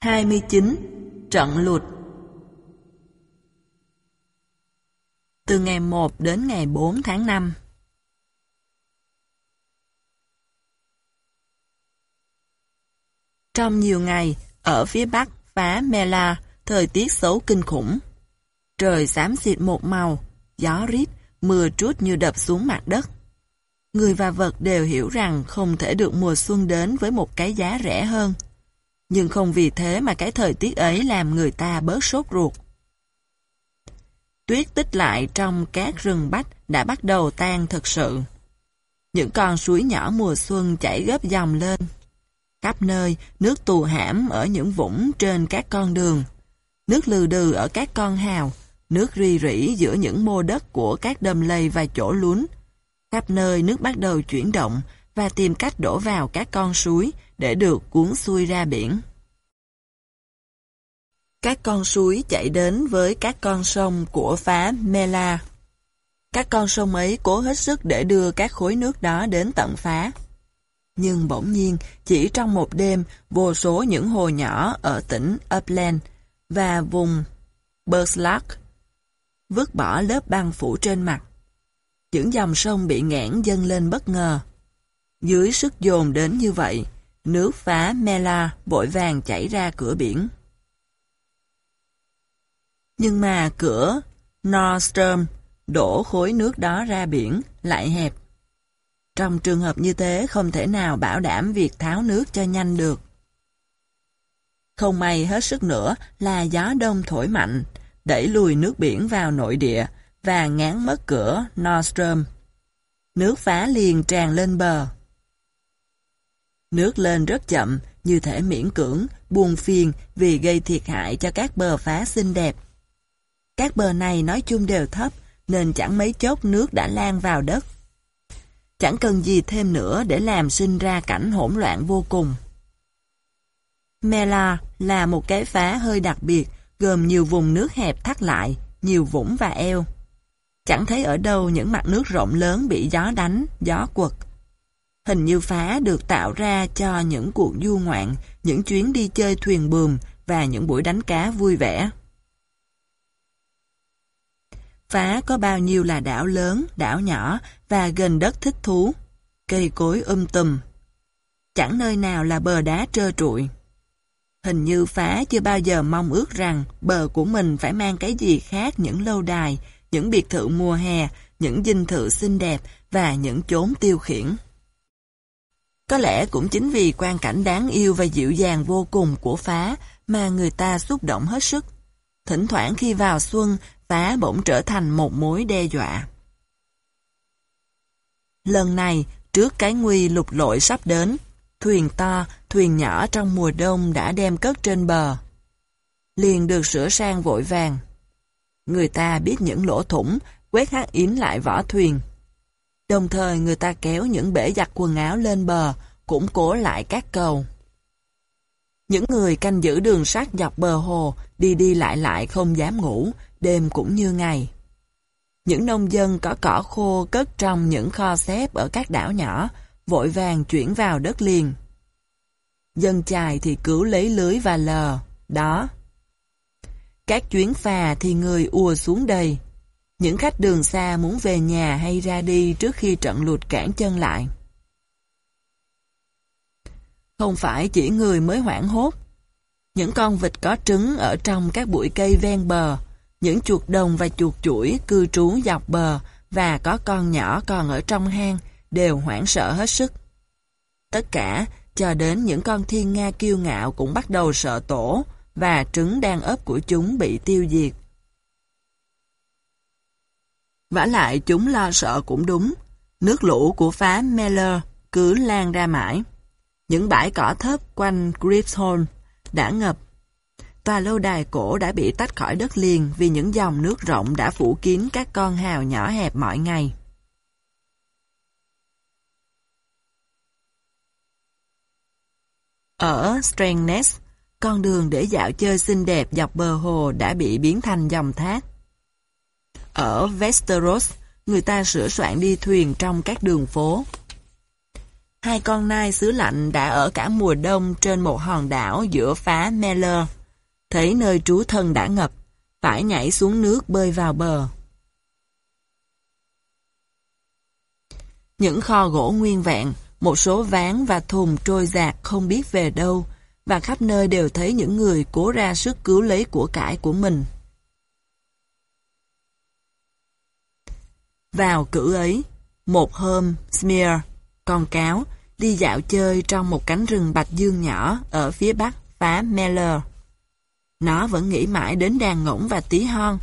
29. Trận lụt Từ ngày 1 đến ngày 4 tháng 5 Trong nhiều ngày, ở phía bắc phá Mela, thời tiết xấu kinh khủng. Trời xám xịt một màu, gió rít, mưa trút như đập xuống mặt đất. Người và vật đều hiểu rằng không thể được mùa xuân đến với một cái giá rẻ hơn. Nhưng không vì thế mà cái thời tiết ấy làm người ta bớt sốt ruột. Tuyết tích lại trong các rừng bách đã bắt đầu tan thực sự. Những con suối nhỏ mùa xuân chảy gấp dòng lên. Khắp nơi, nước tù hãm ở những vũng trên các con đường. Nước lừ đừ ở các con hào, nước ri rỉ giữa những mô đất của các đầm lầy và chỗ lún. Khắp nơi nước bắt đầu chuyển động và tìm cách đổ vào các con suối để được cuốn xuôi ra biển. Các con suối chạy đến với các con sông của phá Mela. Các con sông ấy cố hết sức để đưa các khối nước đó đến tận phá. Nhưng bỗng nhiên, chỉ trong một đêm, vô số những hồ nhỏ ở tỉnh Upland và vùng Burslack vứt bỏ lớp băng phủ trên mặt. Những dòng sông bị ngẽn dâng lên bất ngờ. Dưới sức dồn đến như vậy, nước phá Mela vội vàng chảy ra cửa biển. Nhưng mà cửa Nordstrom đổ khối nước đó ra biển lại hẹp. Trong trường hợp như thế không thể nào bảo đảm việc tháo nước cho nhanh được. Không may hết sức nữa là gió đông thổi mạnh, đẩy lùi nước biển vào nội địa và ngán mất cửa Nordstrom. Nước phá liền tràn lên bờ. Nước lên rất chậm, như thể miễn cưỡng, buồn phiền vì gây thiệt hại cho các bờ phá xinh đẹp. Các bờ này nói chung đều thấp, nên chẳng mấy chốc nước đã lan vào đất. Chẳng cần gì thêm nữa để làm sinh ra cảnh hỗn loạn vô cùng. Mela là một cái phá hơi đặc biệt, gồm nhiều vùng nước hẹp thắt lại, nhiều vũng và eo. Chẳng thấy ở đâu những mặt nước rộng lớn bị gió đánh, gió quật. Hình như phá được tạo ra cho những cuộc du ngoạn, những chuyến đi chơi thuyền buồm và những buổi đánh cá vui vẻ. Phá có bao nhiêu là đảo lớn, đảo nhỏ và gần đất thích thú. Cây cối um tùm. Chẳng nơi nào là bờ đá trơ trụi. Hình như phá chưa bao giờ mong ước rằng bờ của mình phải mang cái gì khác những lâu đài, những biệt thự mùa hè, những dinh thự xinh đẹp và những chốn tiêu khiển. Có lẽ cũng chính vì quan cảnh đáng yêu và dịu dàng vô cùng của phá mà người ta xúc động hết sức. Thỉnh thoảng khi vào xuân, phá bỗng trở thành một mối đe dọa. Lần này, trước cái nguy lục lội sắp đến, thuyền to, thuyền nhỏ trong mùa đông đã đem cất trên bờ. Liền được sửa sang vội vàng. Người ta biết những lỗ thủng, quét hắc yến lại vỏ thuyền. Đồng thời người ta kéo những bể giặt quần áo lên bờ, củng cố lại các cầu. Những người canh giữ đường sắt dọc bờ hồ, đi đi lại lại không dám ngủ, đêm cũng như ngày. Những nông dân có cỏ khô cất trong những kho xếp ở các đảo nhỏ, vội vàng chuyển vào đất liền. Dân chài thì cứu lấy lưới và lờ, đó. Các chuyến phà thì người ùa xuống đầy. Những khách đường xa muốn về nhà hay ra đi trước khi trận lụt cản chân lại. Không phải chỉ người mới hoảng hốt. Những con vịt có trứng ở trong các bụi cây ven bờ, những chuột đồng và chuột chuỗi cư trú dọc bờ và có con nhỏ còn ở trong hang đều hoảng sợ hết sức. Tất cả, cho đến những con thiên nga kiêu ngạo cũng bắt đầu sợ tổ và trứng đang ấp của chúng bị tiêu diệt vả lại chúng lo sợ cũng đúng. Nước lũ của phá Meller cứ lan ra mãi. Những bãi cỏ thấp quanh Gripshorn đã ngập. Tòa lâu đài cổ đã bị tách khỏi đất liền vì những dòng nước rộng đã phủ kín các con hào nhỏ hẹp mọi ngày. Ở Strangness, con đường để dạo chơi xinh đẹp dọc bờ hồ đã bị biến thành dòng thác. Ở Westeros, người ta sửa soạn đi thuyền trong các đường phố. Hai con nai xứ lạnh đã ở cả mùa đông trên một hòn đảo giữa phá Meller. Thấy nơi trú thân đã ngập, phải nhảy xuống nước bơi vào bờ. Những kho gỗ nguyên vẹn, một số ván và thùng trôi giạt không biết về đâu, và khắp nơi đều thấy những người cố ra sức cứu lấy của cải của mình. Vào cử ấy, một hôm, Smear, con cáo, đi dạo chơi trong một cánh rừng bạch dương nhỏ ở phía bắc phá Meller. Nó vẫn nghĩ mãi đến đàn ngỗng và tí hon.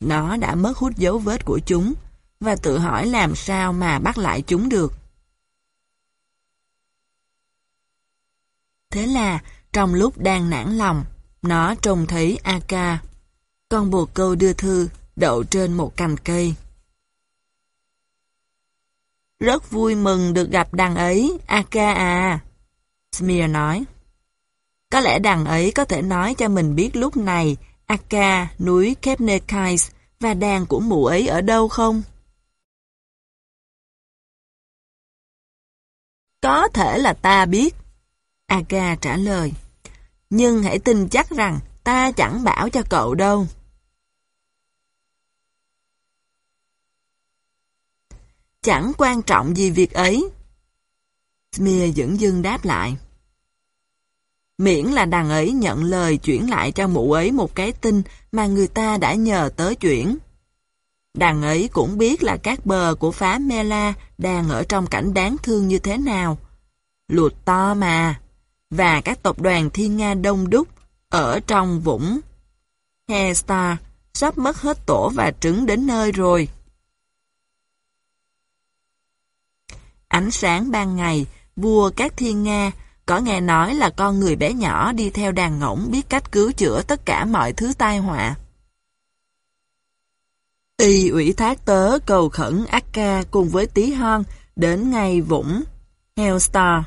Nó đã mất hút dấu vết của chúng và tự hỏi làm sao mà bắt lại chúng được. Thế là, trong lúc đang nản lòng, nó trông thấy Aka. Con bồ câu đưa thư, đậu trên một cành cây. Rất vui mừng được gặp đàn ấy, Aka à. Smear nói. Có lẽ đàn ấy có thể nói cho mình biết lúc này Aka, núi Kebnekaise và đàn của mụ ấy ở đâu không? Có thể là ta biết. Aga trả lời. Nhưng hãy tin chắc rằng ta chẳng bảo cho cậu đâu. Chẳng quan trọng gì việc ấy. smear dững dưng đáp lại. Miễn là đàn ấy nhận lời chuyển lại cho mụ ấy một cái tin mà người ta đã nhờ tới chuyển. đàn ấy cũng biết là các bờ của phá Mela đang ở trong cảnh đáng thương như thế nào. Lụt to mà. Và các tộc đoàn thiên Nga đông đúc ở trong vũng. Hestar sắp mất hết tổ và trứng đến nơi rồi. Ánh sáng ban ngày, vua các thiên Nga có nghe nói là con người bé nhỏ đi theo đàn ngỗng biết cách cứu chữa tất cả mọi thứ tai họa. Y ủy thác tớ cầu khẩn Akka cùng với tí hon đến ngay vũng Hellstar.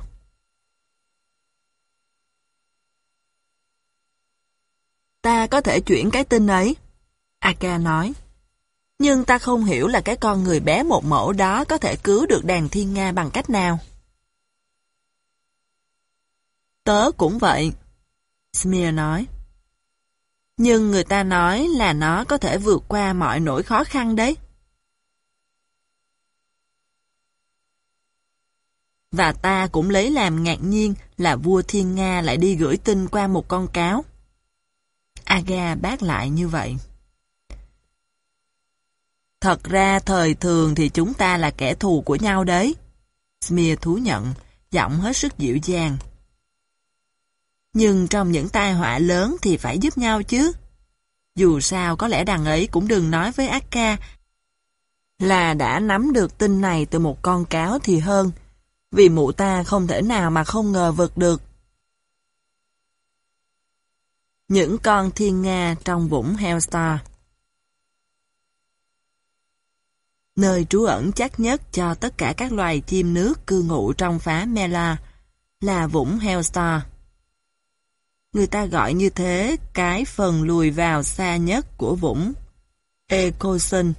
Ta có thể chuyển cái tin ấy. Akka nói. Nhưng ta không hiểu là cái con người bé một mẫu đó có thể cứu được đàn thiên Nga bằng cách nào. Tớ cũng vậy. Smear nói. Nhưng người ta nói là nó có thể vượt qua mọi nỗi khó khăn đấy. Và ta cũng lấy làm ngạc nhiên là vua Thiên Nga lại đi gửi tin qua một con cáo. Aga bác lại như vậy. Thật ra thời thường thì chúng ta là kẻ thù của nhau đấy. Smear thú nhận, giọng hết sức dịu dàng. Nhưng trong những tai họa lớn thì phải giúp nhau chứ. Dù sao có lẽ đằng ấy cũng đừng nói với Akka là đã nắm được tin này từ một con cáo thì hơn, vì mụ ta không thể nào mà không ngờ vực được. Những con thiên nga trong vũng Hellstar Nơi trú ẩn chắc nhất cho tất cả các loài chim nước cư ngụ trong phá Mela là vũng Hellstar. Người ta gọi như thế cái phần lùi vào xa nhất của vũng. Ecosun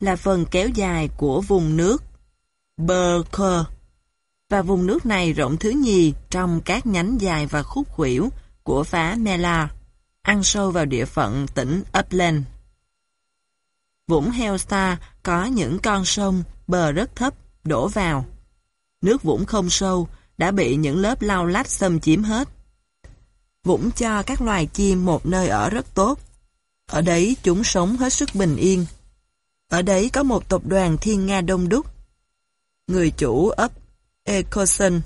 là phần kéo dài của vùng nước Berker và vùng nước này rộng thứ nhì trong các nhánh dài và khúc khuỷu của phá Mela, ăn sâu vào địa phận tỉnh Upland. Vũng Hellstar có những con sông bờ rất thấp đổ vào. Nước vũng không sâu đã bị những lớp lau lách xâm chiếm hết. Vũng cho các loài chim một nơi ở rất tốt. Ở đấy chúng sống hết sức bình yên. Ở đấy có một tập đoàn thiên nga đông đúc. Người chủ ấp Ecoson,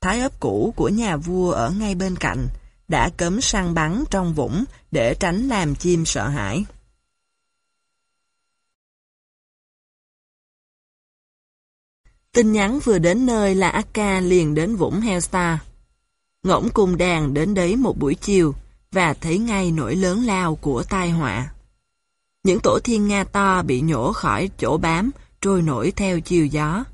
thái ấp cũ của nhà vua ở ngay bên cạnh, đã cấm săn bắn trong vũng để tránh làm chim sợ hãi. Tin nhắn vừa đến nơi là Akka liền đến vũng Hellstar. Ngỗng cùng đàn đến đấy một buổi chiều và thấy ngay nỗi lớn lao của tai họa. Những tổ thiên Nga to bị nhổ khỏi chỗ bám, trôi nổi theo chiều gió.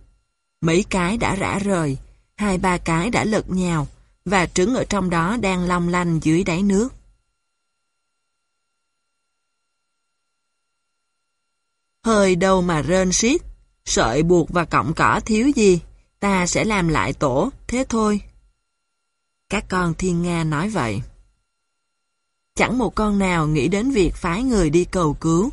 Mấy cái đã rã rời, hai ba cái đã lật nhào, và trứng ở trong đó đang long lanh dưới đáy nước. Hơi đâu mà rên xiết, sợi buộc và cọng cỏ thiếu gì, ta sẽ làm lại tổ, thế thôi. Các con thiên Nga nói vậy. Chẳng một con nào nghĩ đến việc phái người đi cầu cứu,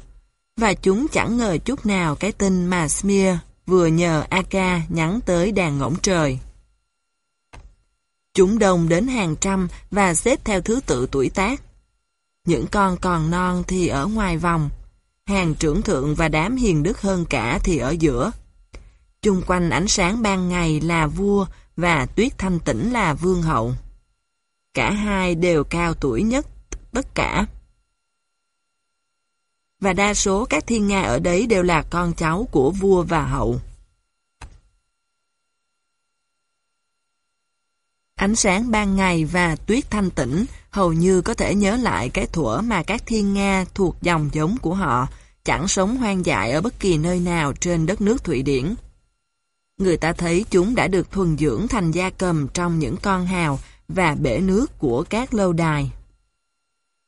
và chúng chẳng ngờ chút nào cái tin mà Smear vừa nhờ Aka nhắn tới đàn ngỗng trời. Chúng đông đến hàng trăm và xếp theo thứ tự tuổi tác. Những con còn non thì ở ngoài vòng, hàng trưởng thượng và đám hiền đức hơn cả thì ở giữa. Chung quanh ánh sáng ban ngày là vua và tuyết thanh tĩnh là vương hậu. Cả hai đều cao tuổi nhất tất cả. Và đa số các thiên nga ở đấy đều là con cháu của vua và hậu. Ánh sáng ban ngày và tuyết thanh tĩnh hầu như có thể nhớ lại cái thuở mà các thiên nga thuộc dòng giống của họ chẳng sống hoang dại ở bất kỳ nơi nào trên đất nước Thụy Điển. Người ta thấy chúng đã được thuần dưỡng thành gia cầm trong những con hào và bể nước của các lâu đài.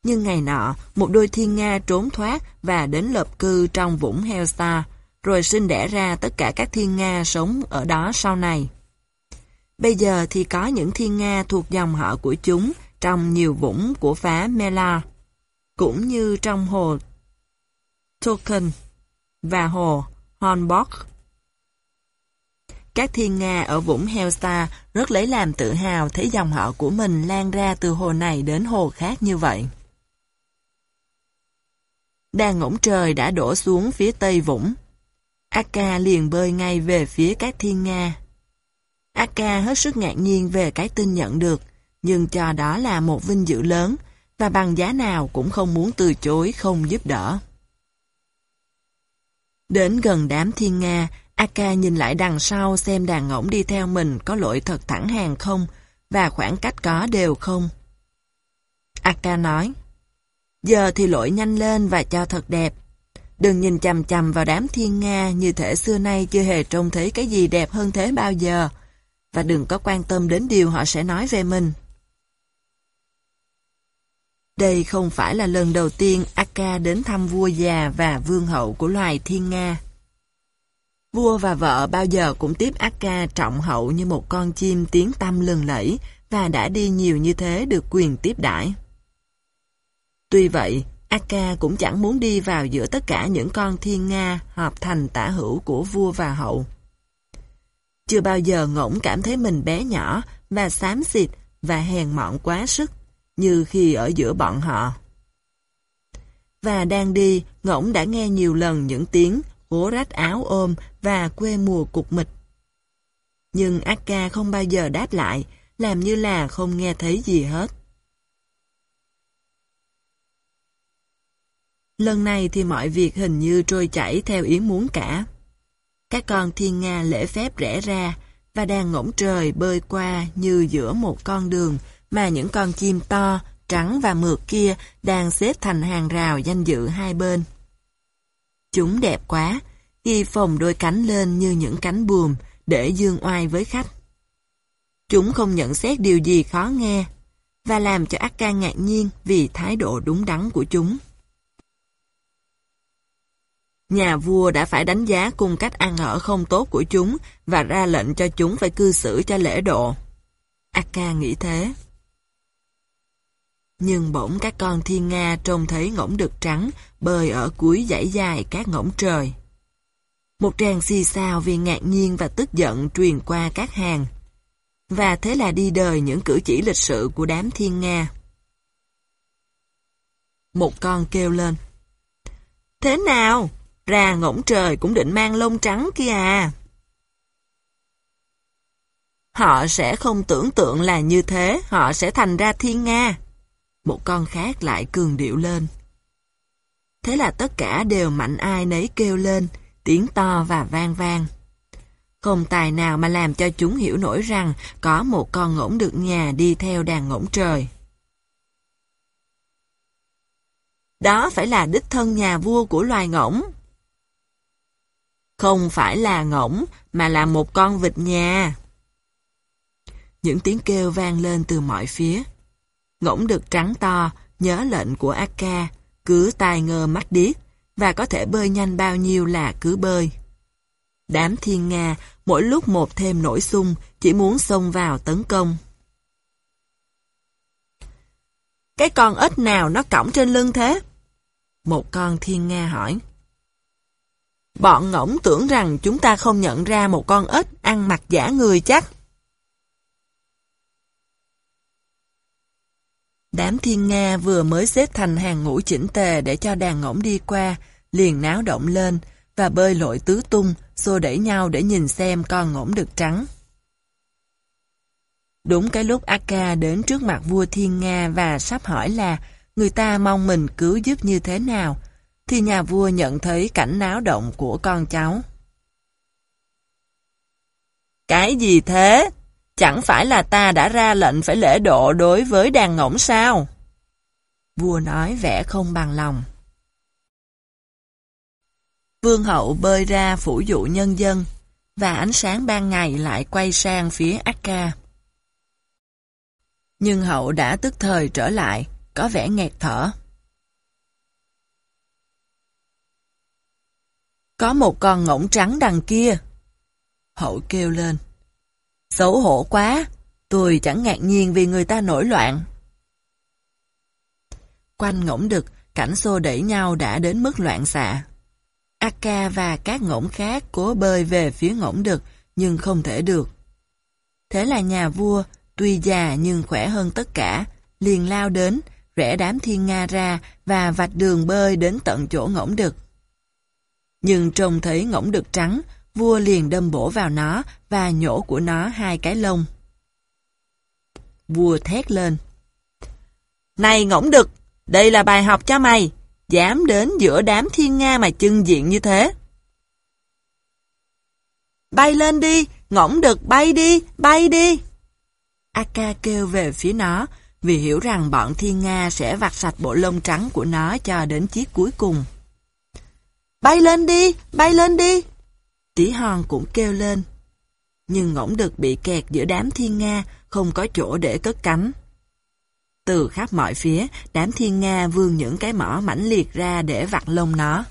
Nhưng ngày nọ, một đôi thiên nga trốn thoát và đến lập cư trong vũng Hellstar, rồi sinh đẻ ra tất cả các thiên nga sống ở đó sau này. Bây giờ thì có những thiên nga thuộc dòng họ của chúng trong nhiều vũng của phá Mela, cũng như trong hồ Token và hồ Hornbock. Các thiên nga ở vũng Hellstar rất lấy làm tự hào thấy dòng họ của mình lan ra từ hồ này đến hồ khác như vậy. Đàn ngỗng trời đã đổ xuống phía tây vũng. Akka liền bơi ngay về phía các thiên nga. Akka hết sức ngạc nhiên về cái tin nhận được, nhưng cho đó là một vinh dự lớn, và bằng giá nào cũng không muốn từ chối không giúp đỡ. Đến gần đám thiên Nga, Aka nhìn lại đằng sau xem đàn ngỗng đi theo mình có lội thật thẳng hàng không, và khoảng cách có đều không. Aka nói, Giờ thì lội nhanh lên và cho thật đẹp. Đừng nhìn chầm chầm vào đám thiên Nga như thể xưa nay chưa hề trông thấy cái gì đẹp hơn thế bao giờ và đừng có quan tâm đến điều họ sẽ nói về mình. Đây không phải là lần đầu tiên Akka đến thăm vua già và vương hậu của loài thiên Nga. Vua và vợ bao giờ cũng tiếp Akka trọng hậu như một con chim tiếng tăm lừng lẫy và đã đi nhiều như thế được quyền tiếp đãi. Tuy vậy, Akka cũng chẳng muốn đi vào giữa tất cả những con thiên Nga hợp thành tả hữu của vua và hậu. Chưa bao giờ ngỗng cảm thấy mình bé nhỏ và xám xịt và hèn mọn quá sức, như khi ở giữa bọn họ. Và đang đi, ngỗng đã nghe nhiều lần những tiếng hố rách áo ôm và quê mùa cục mịch. Nhưng Akka không bao giờ đáp lại, làm như là không nghe thấy gì hết. Lần này thì mọi việc hình như trôi chảy theo ý muốn cả. Các con thiên nga lễ phép rẽ ra, và đàn ngỗng trời bơi qua như giữa một con đường mà những con chim to, trắng và mượt kia đang xếp thành hàng rào danh dự hai bên. Chúng đẹp quá, khi phồng đôi cánh lên như những cánh buồm để dương oai với khách. Chúng không nhận xét điều gì khó nghe, và làm cho Akka ngạc nhiên vì thái độ đúng đắn của chúng. Nhà vua đã phải đánh giá cung cách ăn ở không tốt của chúng và ra lệnh cho chúng phải cư xử cho lễ độ. Akka nghĩ thế. Nhưng bỗng các con thiên Nga trông thấy ngỗng đực trắng bơi ở cuối dãy dài các ngỗng trời. Một tràng xì xào vì ngạc nhiên và tức giận truyền qua các hàng. Và thế là đi đời những cử chỉ lịch sự của đám thiên Nga. Một con kêu lên. Thế nào? Ra ngỗng trời cũng định mang lông trắng kia à. Họ sẽ không tưởng tượng là như thế, họ sẽ thành ra thiên Nga. Một con khác lại cường điệu lên. Thế là tất cả đều mạnh ai nấy kêu lên, tiếng to và vang vang. Không tài nào mà làm cho chúng hiểu nổi rằng có một con ngỗng được nhà đi theo đàn ngỗng trời. Đó phải là đích thân nhà vua của loài ngỗng. Không phải là ngỗng, mà là một con vịt nhà. Những tiếng kêu vang lên từ mọi phía. Ngỗng được trắng to, nhớ lệnh của Akka, cứ tai ngơ mắt điếc, và có thể bơi nhanh bao nhiêu là cứ bơi. Đám thiên Nga mỗi lúc một thêm nổi sung, chỉ muốn xông vào tấn công. Cái con ếch nào nó cõng trên lưng thế? Một con thiên Nga hỏi. Bọn ngỗng tưởng rằng chúng ta không nhận ra một con ếch ăn mặc giả người chắc. Đám thiên Nga vừa mới xếp thành hàng ngũ chỉnh tề để cho đàn ngỗng đi qua, liền náo động lên và bơi lội tứ tung, xô đẩy nhau để nhìn xem con ngỗng được trắng. Đúng cái lúc Akka đến trước mặt vua Thiên Nga và sắp hỏi là người ta mong mình cứu giúp như thế nào, thì nhà vua nhận thấy cảnh náo động của con cháu. Cái gì thế? Chẳng phải là ta đã ra lệnh phải lễ độ đối với đàn ngỗng sao? Vua nói vẻ không bằng lòng. Vương hậu bơi ra phủ dụ nhân dân, và ánh sáng ban ngày lại quay sang phía Akka. Nhưng hậu đã tức thời trở lại, có vẻ nghẹt thở. Có một con ngỗng trắng đằng kia. Hậu kêu lên. Xấu hổ quá, tôi chẳng ngạc nhiên vì người ta nổi loạn. Quanh ngỗng đực, cảnh xô đẩy nhau đã đến mức loạn xạ. Akka và các ngỗng khác cố bơi về phía ngỗng đực, nhưng không thể được. Thế là nhà vua, tuy già nhưng khỏe hơn tất cả, liền lao đến, rẽ đám thiên nga ra và vạch đường bơi đến tận chỗ ngỗng đực. Nhưng trông thấy ngỗng đực trắng, vua liền đâm bổ vào nó và nhổ của nó hai cái lông. Vua thét lên. Này ngỗng đực, đây là bài học cho mày, dám đến giữa đám thiên nga mà trưng diện như thế. Bay lên đi, ngỗng đực bay đi, bay đi. Aka kêu về phía nó, vì hiểu rằng bọn thiên nga sẽ vặt sạch bộ lông trắng của nó cho đến chiếc cuối cùng. Bay lên đi, bay lên đi. Tí hon cũng kêu lên. Nhưng ngỗng đực bị kẹt giữa đám thiên nga, không có chỗ để cất cánh. Từ khắp mọi phía, đám thiên nga vươn những cái mỏ mãnh liệt ra để vặt lông nó.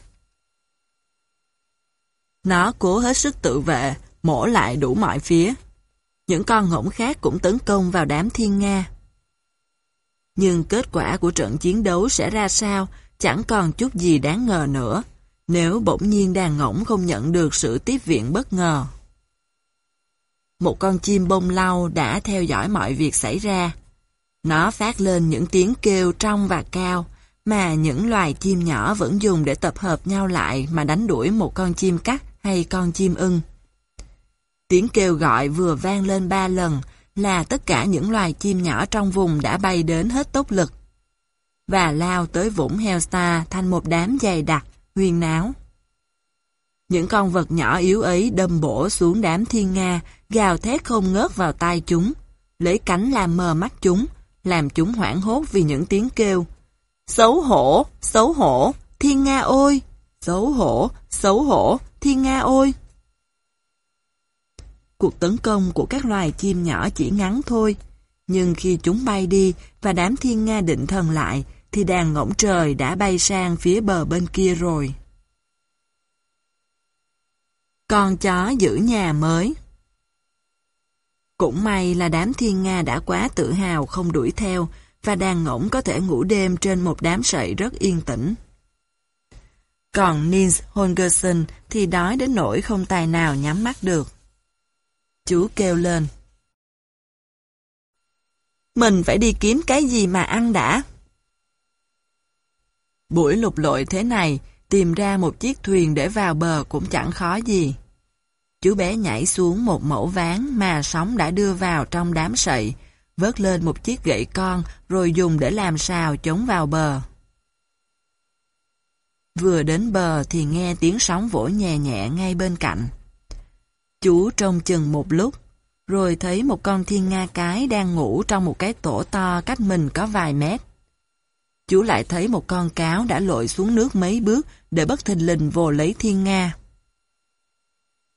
Nó cố hết sức tự vệ, mổ lại đủ mọi phía. Những con ngỗng khác cũng tấn công vào đám thiên nga. Nhưng kết quả của trận chiến đấu sẽ ra sao, chẳng còn chút gì đáng ngờ nữa, nếu bỗng nhiên đàn ngỗng không nhận được sự tiếp viện bất ngờ. Một con chim bông lau đã theo dõi mọi việc xảy ra. Nó phát lên những tiếng kêu trong và cao, mà những loài chim nhỏ vẫn dùng để tập hợp nhau lại mà đánh đuổi một con chim cắt hay con chim ưng. Tiếng kêu gọi vừa vang lên ba lần là tất cả những loài chim nhỏ trong vùng đã bay đến hết tốc lực và lao tới vũng Hellstar thành một đám dày đặc, huyên náo. Những con vật nhỏ yếu ấy đâm bổ xuống đám thiên nga, gào thét không ngớt vào tai chúng, lấy cánh làm mờ mắt chúng, làm chúng hoảng hốt vì những tiếng kêu. Xấu hổ, xấu hổ, thiên nga ôi! Xấu hổ, xấu hổ, thiên nga ôi! Cuộc tấn công của các loài chim nhỏ chỉ ngắn thôi, nhưng khi chúng bay đi và đám thiên nga định thần lại, thì đàn ngỗng trời đã bay sang phía bờ bên kia rồi. Con chó giữ nhà mới Cũng may là đám thiên Nga đã quá tự hào không đuổi theo, và đàn ngỗng có thể ngủ đêm trên một đám sậy rất yên tĩnh. Còn Nils Holgersen thì đói đến nỗi không tài nào nhắm mắt được. Chú kêu lên. Mình phải đi kiếm cái gì mà ăn đã. Buổi lục lội thế này, tìm ra một chiếc thuyền để vào bờ cũng chẳng khó gì. Chú bé nhảy xuống một mẫu ván mà sóng đã đưa vào trong đám sậy, vớt lên một chiếc gậy con rồi dùng để làm sao chống vào bờ. Vừa đến bờ thì nghe tiếng sóng vỗ nhẹ nhẹ ngay bên cạnh. Chú trông chừng một lúc, rồi thấy một con thiên nga cái đang ngủ trong một cái tổ to cách mình có vài mét. Chú lại thấy một con cáo đã lội xuống nước mấy bước để bất thình lình vồ lấy thiên nga.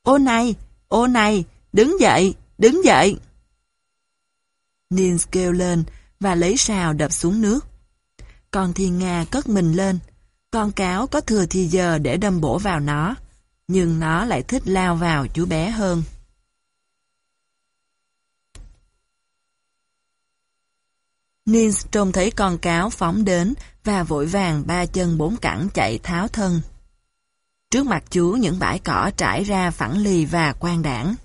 Ô này, ô này, đứng dậy, đứng dậy. Nils kêu lên và lấy sào đập xuống nước. Con thiên nga cất mình lên, con cáo có thừa thì giờ để đâm bổ vào nó. nhưng nó lại thích lao vào chú bé hơn. Nins trông thấy con cáo phóng đến và vội vàng ba chân bốn cẳng chạy tháo thân. Trước mặt chú những bãi cỏ trải ra phẳng lì và quan đảng.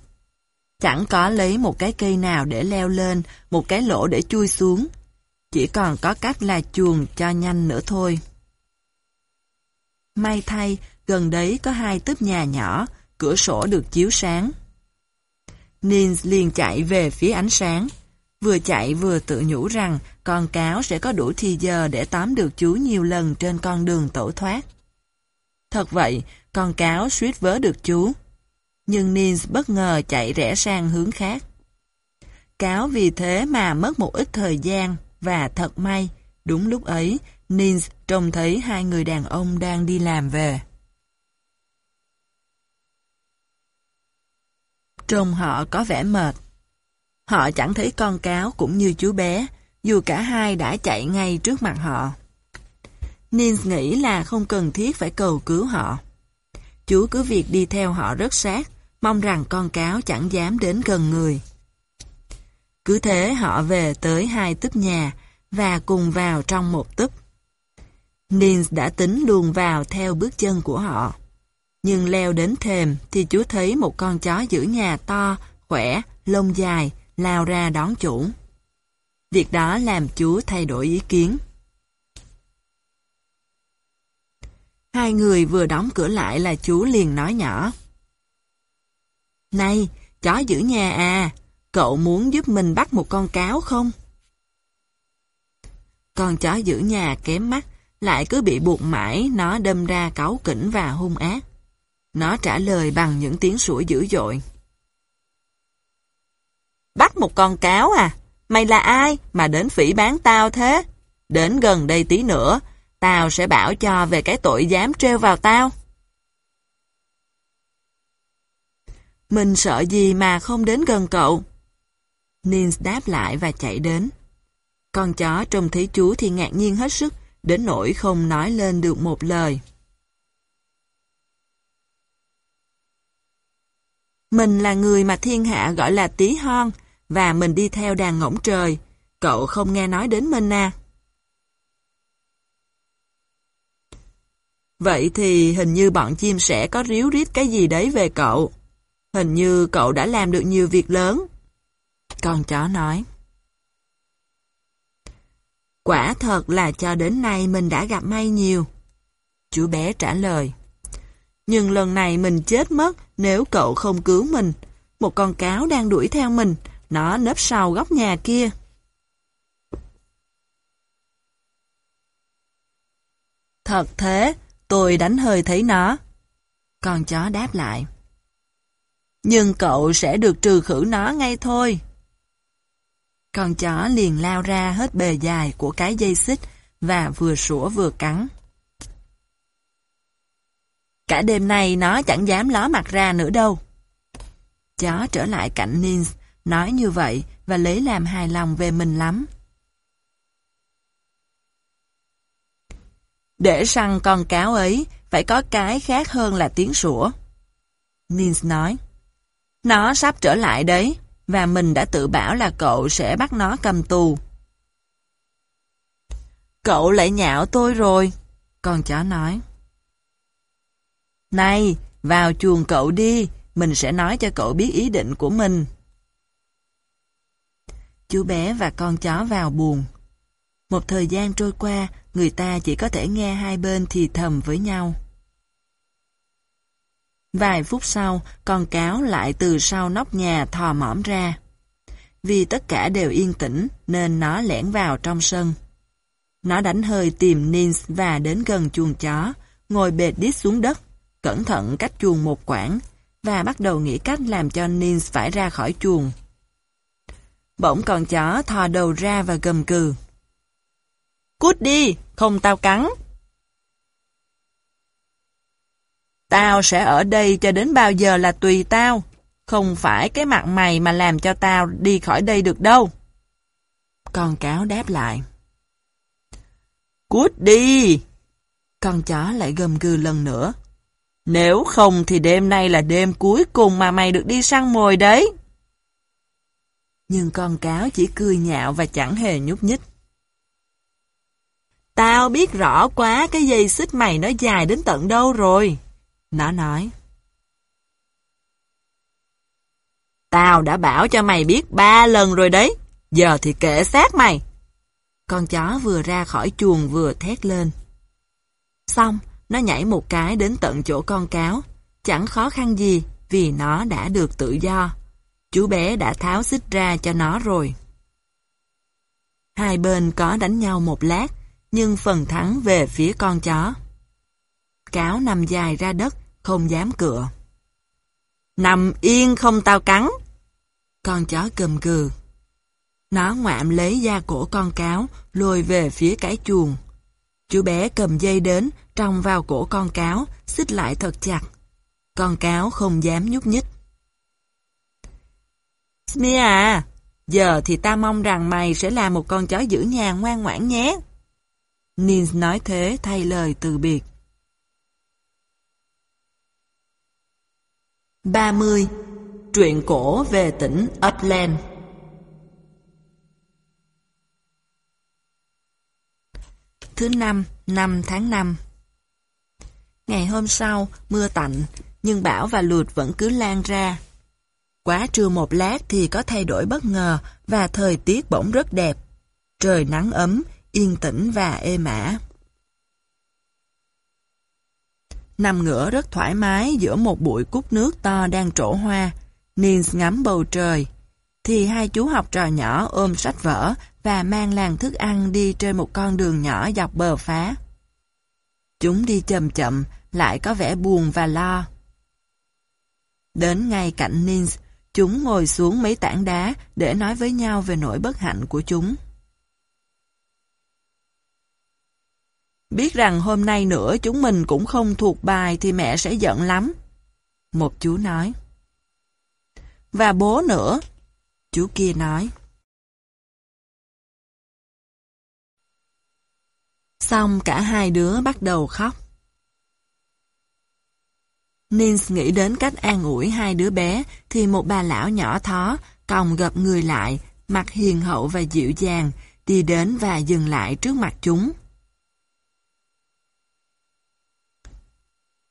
Chẳng có lấy một cái cây nào để leo lên, một cái lỗ để chui xuống. Chỉ còn có cách là chuồng cho nhanh nữa thôi. May thay, gần đấy có hai túp nhà nhỏ, cửa sổ được chiếu sáng. Nins liền chạy về phía ánh sáng. Vừa chạy vừa tự nhủ rằng con cáo sẽ có đủ thì giờ để tóm được chú nhiều lần trên con đường tổ thoát. Thật vậy, con cáo suýt vớ được chú. Nhưng Nins bất ngờ chạy rẽ sang hướng khác. Cáo vì thế mà mất một ít thời gian và thật may, đúng lúc ấy, Nins trông thấy hai người đàn ông đang đi làm về. Trông họ có vẻ mệt. Họ chẳng thấy con cáo cũng như chú bé, dù cả hai đã chạy ngay trước mặt họ. Nins nghĩ là không cần thiết phải cầu cứu họ. Chú cứ việc đi theo họ rất sát, mong rằng con cáo chẳng dám đến gần người. Cứ thế họ về tới hai túp nhà và cùng vào trong một túp. Nins đã tính luồn vào theo bước chân của họ. Nhưng leo đến thềm thì chú thấy một con chó giữ nhà to, khỏe, lông dài, lao ra đón chủ. Việc đó làm chúa thay đổi ý kiến. Hai người vừa đóng cửa lại là chú liền nói nhỏ. Này, chó giữ nhà à, cậu muốn giúp mình bắt một con cáo không? Con chó giữ nhà kém mắt, lại cứ bị buộc mãi, nó đâm ra cáu kỉnh và hung ác. Nó trả lời bằng những tiếng sủa dữ dội. Bắt một con cáo à? Mày là ai mà đến phỉ bán tao thế? Đến gần đây tí nữa, tao sẽ bảo cho về cái tội dám treo vào tao. Mình sợ gì mà không đến gần cậu? Nins đáp lại và chạy đến. Con chó trông thấy chú thì ngạc nhiên hết sức, đến nỗi không nói lên được một lời. Mình là người mà thiên hạ gọi là tí hon, và mình đi theo đàn ngỗng trời. Cậu không nghe nói đến mình à? Vậy thì hình như bọn chim sẻ có ríu rít cái gì đấy về cậu. Hình như cậu đã làm được nhiều việc lớn. Con chó nói. Quả thật là cho đến nay mình đã gặp may nhiều. Chú bé trả lời. Nhưng lần này mình chết mất nếu cậu không cứu mình. Một con cáo đang đuổi theo mình, nó nấp sau góc nhà kia. Thật thế, tôi đánh hơi thấy nó. Con chó đáp lại. Nhưng cậu sẽ được trừ khử nó ngay thôi. Con chó liền lao ra hết bề dài của cái dây xích và vừa sủa vừa cắn. Cả đêm nay nó chẳng dám ló mặt ra nữa đâu. Chó trở lại cạnh Nins, nói như vậy và lấy làm hài lòng về mình lắm. Để săn con cáo ấy, phải có cái khác hơn là tiếng sủa. Nins nói, nó sắp trở lại đấy, và mình đã tự bảo là cậu sẽ bắt nó cầm tù. Cậu lại nhạo tôi rồi, con chó nói. Này, vào chuồng cậu đi, mình sẽ nói cho cậu biết ý định của mình. Chú bé và con chó vào buồn. Một thời gian trôi qua, người ta chỉ có thể nghe hai bên thì thầm với nhau. Vài phút sau, con cáo lại từ sau nóc nhà thò mõm ra. Vì tất cả đều yên tĩnh, nên nó lẻn vào trong sân. Nó đánh hơi tìm Nins và đến gần chuồng chó, ngồi bệt đít xuống đất, cẩn thận cách chuồng một quãng, và bắt đầu nghĩ cách làm cho Nins phải ra khỏi chuồng. Bỗng con chó thò đầu ra và gầm cừ. Cút đi, không tao cắn. Tao sẽ ở đây cho đến bao giờ là tùy tao. Không phải cái mặt mày mà làm cho tao đi khỏi đây được đâu. Con cáo đáp lại. Cút đi! Con chó lại gầm gừ lần nữa. Nếu không thì đêm nay là đêm cuối cùng mà mày được đi săn mồi đấy. Nhưng con cáo chỉ cười nhạo và chẳng hề nhúc nhích. Tao biết rõ quá cái dây xích mày nó dài đến tận đâu rồi. Nó nói. Tao đã bảo cho mày biết ba lần rồi đấy. Giờ thì kệ xác mày. Con chó vừa ra khỏi chuồng vừa thét lên. Xong, nó nhảy một cái đến tận chỗ con cáo. Chẳng khó khăn gì vì nó đã được tự do. Chú bé đã tháo xích ra cho nó rồi. Hai bên có đánh nhau một lát, nhưng phần thắng về phía con chó. Cáo nằm dài ra đất, không dám cựa. Nằm yên không tao cắn. Con chó cầm cừ. Nó ngoạm lấy da cổ con cáo, lôi về phía cái chuồng. Chú bé cầm dây đến, tròng vào cổ con cáo, xích lại thật chặt. Con cáo không dám nhúc nhích. Smia à, giờ thì ta mong rằng mày sẽ là một con chó giữ nhà ngoan ngoãn nhé. Nins nói thế thay lời từ biệt. 30. Truyện cổ về tỉnh Upland Thứ năm, năm tháng năm. Ngày hôm sau, mưa tạnh, nhưng bão và lụt vẫn cứ lan ra. Quá trưa một lát thì có thay đổi bất ngờ và thời tiết bỗng rất đẹp. Trời nắng ấm, yên tĩnh và êm ả. Nằm ngửa rất thoải mái giữa một bụi cúc nước to đang trổ hoa, Nins ngắm bầu trời. Thì hai chú học trò nhỏ ôm sách vở và mang làng thức ăn đi trên một con đường nhỏ dọc bờ phá. Chúng đi chậm chậm, lại có vẻ buồn và lo. Đến ngay cạnh Nins, chúng ngồi xuống mấy tảng đá để nói với nhau về nỗi bất hạnh của chúng. Biết rằng hôm nay nữa chúng mình cũng không thuộc bài thì mẹ sẽ giận lắm. Một chú nói. Và bố nữa. Chú kia nói. Xong cả hai đứa bắt đầu khóc. Nins nghĩ đến cách an ủi hai đứa bé thì một bà lão nhỏ thó, còng gập người lại, mặt hiền hậu và dịu dàng, đi đến và dừng lại trước mặt chúng.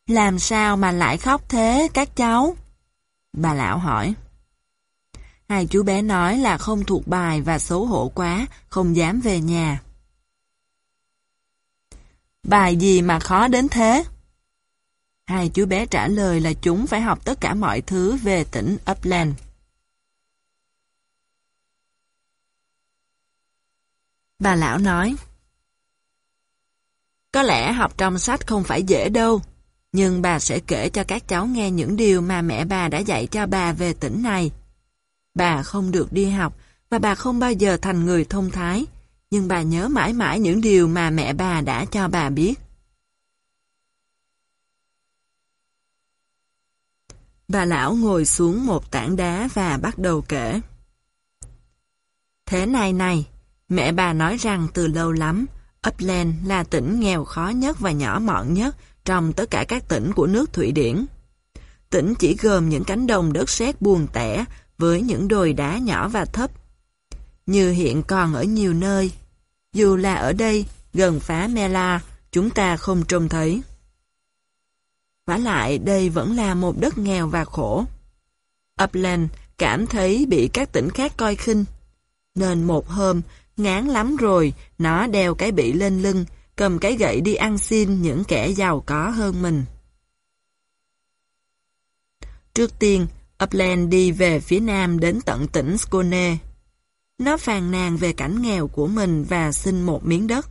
Làm sao mà lại khóc thế các cháu? Bà lão hỏi. Hai chú bé nói là không thuộc bài và xấu hổ quá, không dám về nhà. Bài gì mà khó đến thế? Hai chú bé trả lời là chúng phải học tất cả mọi thứ về tỉnh Upland. Bà lão nói, Có lẽ học trong sách không phải dễ đâu, nhưng bà sẽ kể cho các cháu nghe những điều mà mẹ bà đã dạy cho bà về tỉnh này. Bà không được đi học và bà không bao giờ thành người thông thái, nhưng bà nhớ mãi mãi những điều mà mẹ bà đã cho bà biết. Bà lão ngồi xuống một tảng đá và bắt đầu kể. Thế này này, mẹ bà nói rằng từ lâu lắm, Upland là tỉnh nghèo khó nhất và nhỏ mọn nhất trong tất cả các tỉnh của nước Thụy Điển. Tỉnh chỉ gồm những cánh đồng đất sét buồn tẻ với những đồi đá nhỏ và thấp. Như hiện còn ở nhiều nơi. Dù là ở đây, gần phá Mela, chúng ta không trông thấy vả lại đây vẫn là một đất nghèo và khổ. Upland cảm thấy bị các tỉnh khác coi khinh. Nên một hôm, ngán lắm rồi, nó đeo cái bị lên lưng, cầm cái gậy đi ăn xin những kẻ giàu có hơn mình. Trước tiên, Upland đi về phía nam đến tận tỉnh Skone. Nó phàn nàn về cảnh nghèo của mình và xin một miếng đất.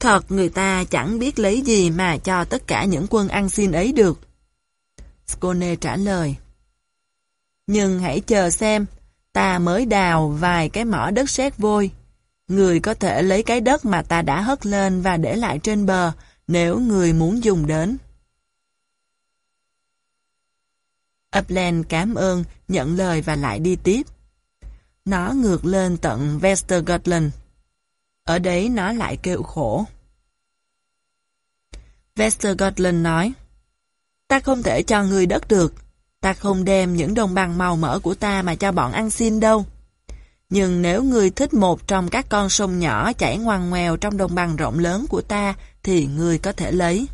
Thật người ta chẳng biết lấy gì mà cho tất cả những quân ăn xin ấy được. Skone trả lời. Nhưng hãy chờ xem, ta mới đào vài cái mỏ đất sét vôi. Người có thể lấy cái đất mà ta đã hất lên và để lại trên bờ nếu người muốn dùng đến. Upland cảm ơn, nhận lời và lại đi tiếp. Nó ngược lên tận Westergotland. Ở đấy nó lại kêu khổ. Westergotland nói, Ta không thể cho người đất được, ta không đem những đồng bằng màu mỡ của ta mà cho bọn ăn xin đâu. Nhưng nếu ngươi thích một trong các con sông nhỏ chảy ngoằn ngoèo trong đồng bằng rộng lớn của ta, thì ngươi có thể lấy.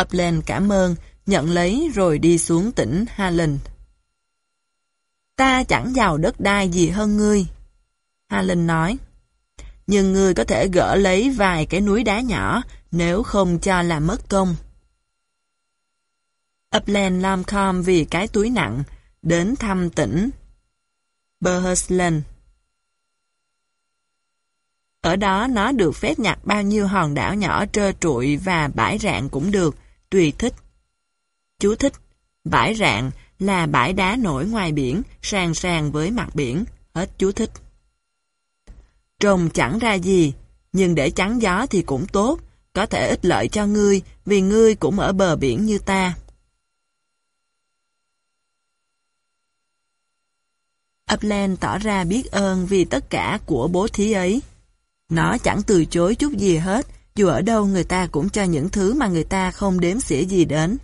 Upland cảm ơn, nhận lấy rồi đi xuống tỉnh Haaland. Ta chẳng giàu đất đai gì hơn ngươi. Halland nói. Nhưng ngươi có thể gỡ lấy vài cái núi đá nhỏ nếu không cho là mất công. Upland Lamcom vì cái túi nặng, đến thăm tỉnh Berhersland. Ở đó nó được phép nhặt bao nhiêu hòn đảo nhỏ trơ trụi và bãi rạng cũng được, tùy thích. Chú thích, bãi rạng là bãi đá nổi ngoài biển, sàn sàn với mặt biển, hết chú thích. Trồng chẳng ra gì, nhưng để chắn gió thì cũng tốt, có thể ích lợi cho ngươi, vì ngươi cũng ở bờ biển như ta. Upland tỏ ra biết ơn vì tất cả của bố thí ấy. Nó chẳng từ chối chút gì hết, dù ở đâu người ta cũng cho những thứ mà người ta không đếm xỉa gì đến.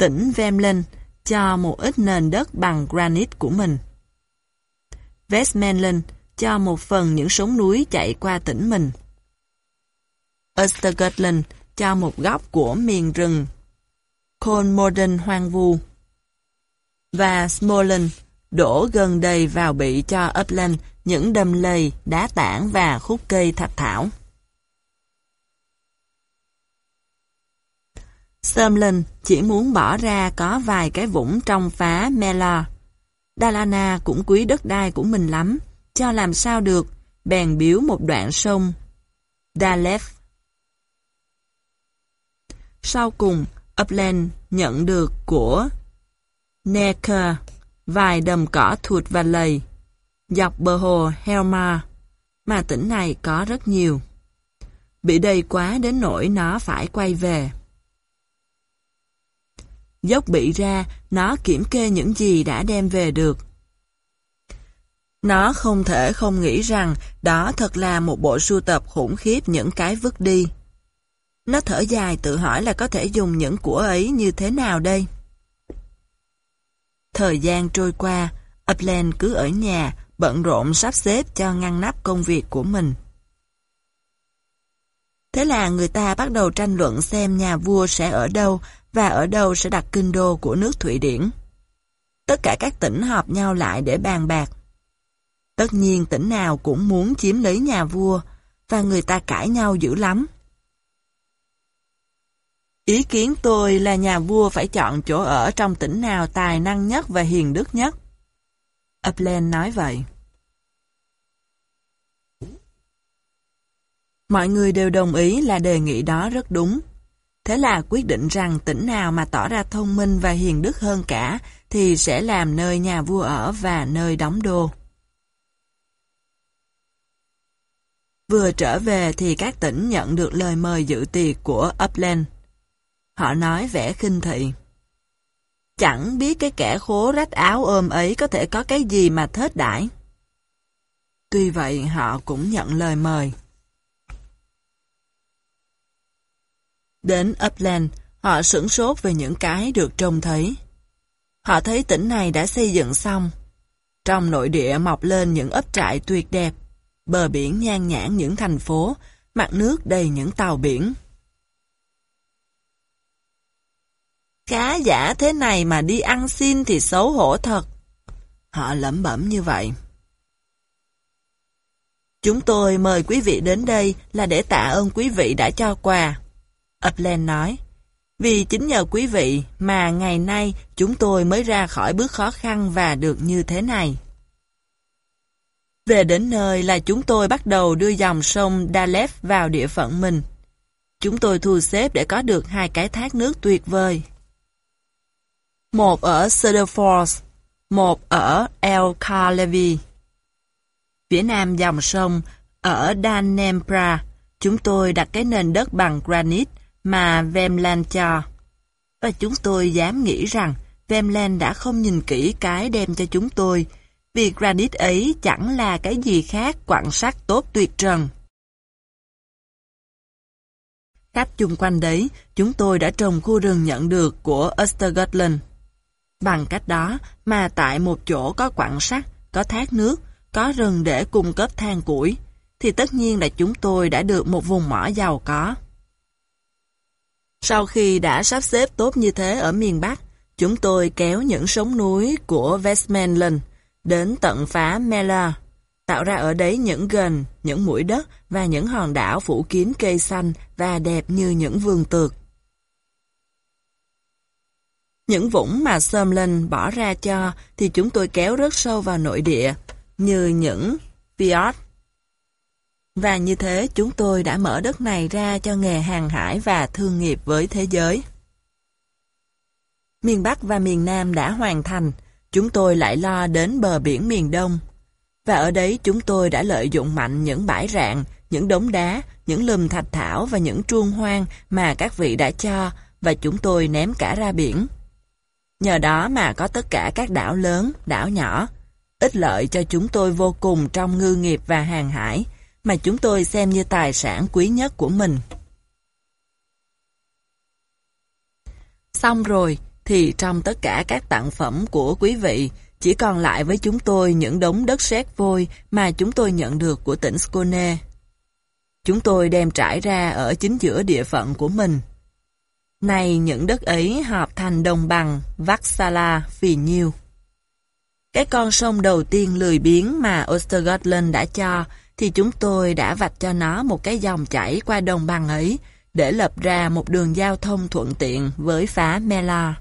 Tỉnh Vemlin cho một ít nền đất bằng granite của mình. Westmoreland cho một phần những sống núi chạy qua tỉnh mình. Östergötland cho một góc của miền rừng Kolmorden hoang vu. Và Smolensk đổ gần đầy vào bị cho Upland những đầm lầy, đá tảng và khúc cây thạch thảo. Sumlin chỉ muốn bỏ ra có vài cái vũng trong phá melo Dalana cũng quý đất đai của mình lắm, cho làm sao được, bèn biếu một đoạn sông. dalef Sau cùng, Upland nhận được của Necker vài đầm cỏ thụt và lầy dọc bờ hồ Helmar, mà tỉnh này có rất nhiều. Bị đầy quá đến nỗi nó phải quay về. Dốc bị ra, nó kiểm kê những gì đã đem về được. Nó không thể không nghĩ rằng đó thật là một bộ sưu tập khủng khiếp những cái vứt đi. Nó thở dài tự hỏi là có thể dùng những của ấy như thế nào đây? Thời gian trôi qua, Upland cứ ở nhà, bận rộn sắp xếp cho ngăn nắp công việc của mình. Thế là người ta bắt đầu tranh luận xem nhà vua sẽ ở đâu và ở đâu sẽ đặt kinh đô của nước Thụy Điển. Tất cả các tỉnh họp nhau lại để bàn bạc. Tất nhiên tỉnh nào cũng muốn chiếm lấy nhà vua, và người ta cãi nhau dữ lắm. Ý kiến tôi là nhà vua phải chọn chỗ ở trong tỉnh nào tài năng nhất và hiền đức nhất. Upland nói vậy. Mọi người đều đồng ý là đề nghị đó rất đúng. Thế là quyết định rằng tỉnh nào mà tỏ ra thông minh và hiền đức hơn cả thì sẽ làm nơi nhà vua ở và nơi đóng đô. Vừa trở về thì các tỉnh nhận được lời mời dự tiệc của Upland. Họ nói vẻ khinh thị. Chẳng biết cái kẻ khố rách áo ôm ấy có thể có cái gì mà thết đãi. Tuy vậy, họ cũng nhận lời mời. Đến Upland, họ sửng sốt về những cái được trông thấy. Họ thấy tỉnh này đã xây dựng xong. Trong nội địa mọc lên những ấp trại tuyệt đẹp, bờ biển nhan nhãn những thành phố, mặt nước đầy những tàu biển. Cá giả thế này mà đi ăn xin thì xấu hổ thật. Họ lẩm bẩm như vậy. Chúng tôi mời quý vị đến đây là để tạ ơn quý vị đã cho quà. Upland nói, vì chính nhờ quý vị mà ngày nay chúng tôi mới ra khỏi bước khó khăn và được như thế này. Về đến nơi là chúng tôi bắt đầu đưa dòng sông Dalef vào địa phận mình. Chúng tôi thu xếp để có được hai cái thác nước tuyệt vời. Một ở Cedar Falls, một ở El Carlevi. Phía nam dòng sông, ở Danempra, chúng tôi đặt cái nền đất bằng granite mà Vemland cho. Và chúng tôi dám nghĩ rằng Vemland đã không nhìn kỹ cái đem cho chúng tôi, vì granite ấy chẳng là cái gì khác quặng sắt tốt tuyệt trần. Khắp chung quanh đấy, chúng tôi đã trồng khu rừng nhận được của Östergötland. Bằng cách đó mà tại một chỗ có quặng sắt, có thác nước, có rừng để cung cấp than củi, thì tất nhiên là chúng tôi đã được một vùng mỏ giàu có. Sau khi đã sắp xếp tốt như thế ở miền Bắc, chúng tôi kéo những sống núi của Westmanland đến tận phá Mela, tạo ra ở đấy những gần, những mũi đất và những hòn đảo phủ kín cây xanh và đẹp như những vườn tược. Những vũng mà Sumlin bỏ ra cho thì chúng tôi kéo rất sâu vào nội địa, như những fjord. Và như thế chúng tôi đã mở đất này ra cho nghề hàng hải và thương nghiệp với thế giới. Miền Bắc và miền Nam đã hoàn thành, chúng tôi lại lo đến bờ biển miền Đông. Và ở đấy chúng tôi đã lợi dụng mạnh những bãi rạn, những đống đá, những lùm thạch thảo và những truông hoang mà các vị đã cho và chúng tôi ném cả ra biển. Nhờ đó mà có tất cả các đảo lớn, đảo nhỏ, ích lợi cho chúng tôi vô cùng trong ngư nghiệp và hàng hải, mà chúng tôi xem như tài sản quý nhất của mình. Xong rồi, thì trong tất cả các tặng phẩm của quý vị, chỉ còn lại với chúng tôi những đống đất sét vôi mà chúng tôi nhận được của tỉnh Skone. Chúng tôi đem trải ra ở chính giữa địa phận của mình. Này những đất ấy hợp thành đồng bằng Vaxala phì nhiêu. Cái con sông đầu tiên lười biếng mà Ostergotland đã cho thì chúng tôi đã vạch cho nó một cái dòng chảy qua đồng bằng ấy để lập ra một đường giao thông thuận tiện với phá Mela.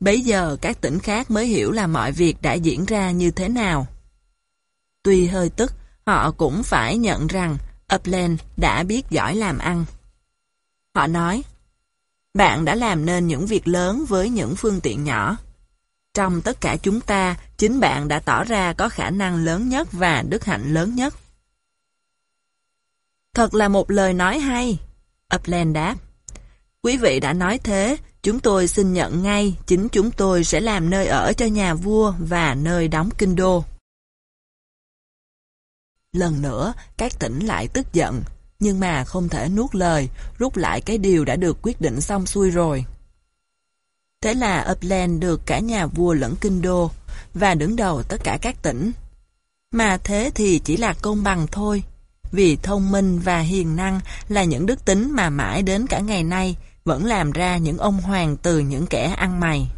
Bấy giờ các tỉnh khác mới hiểu là mọi việc đã diễn ra như thế nào. Tuy hơi tức, họ cũng phải nhận rằng Upland đã biết giỏi làm ăn. Họ nói, bạn đã làm nên những việc lớn với những phương tiện nhỏ. Trong tất cả chúng ta, chính bạn đã tỏ ra có khả năng lớn nhất và đức hạnh lớn nhất. Thật là một lời nói hay. Upland đáp. Quý vị đã nói thế, chúng tôi xin nhận ngay, chính chúng tôi sẽ làm nơi ở cho nhà vua và nơi đóng kinh đô. Lần nữa, các tỉnh lại tức giận, nhưng mà không thể nuốt lời, rút lại cái điều đã được quyết định xong xuôi rồi. Thế là Upland được cả nhà vua lẫn kinh đô, và đứng đầu tất cả các tỉnh. Mà thế thì chỉ là công bằng thôi, vì thông minh và hiền năng là những đức tính mà mãi đến cả ngày nay vẫn làm ra những ông hoàng từ những kẻ ăn mày.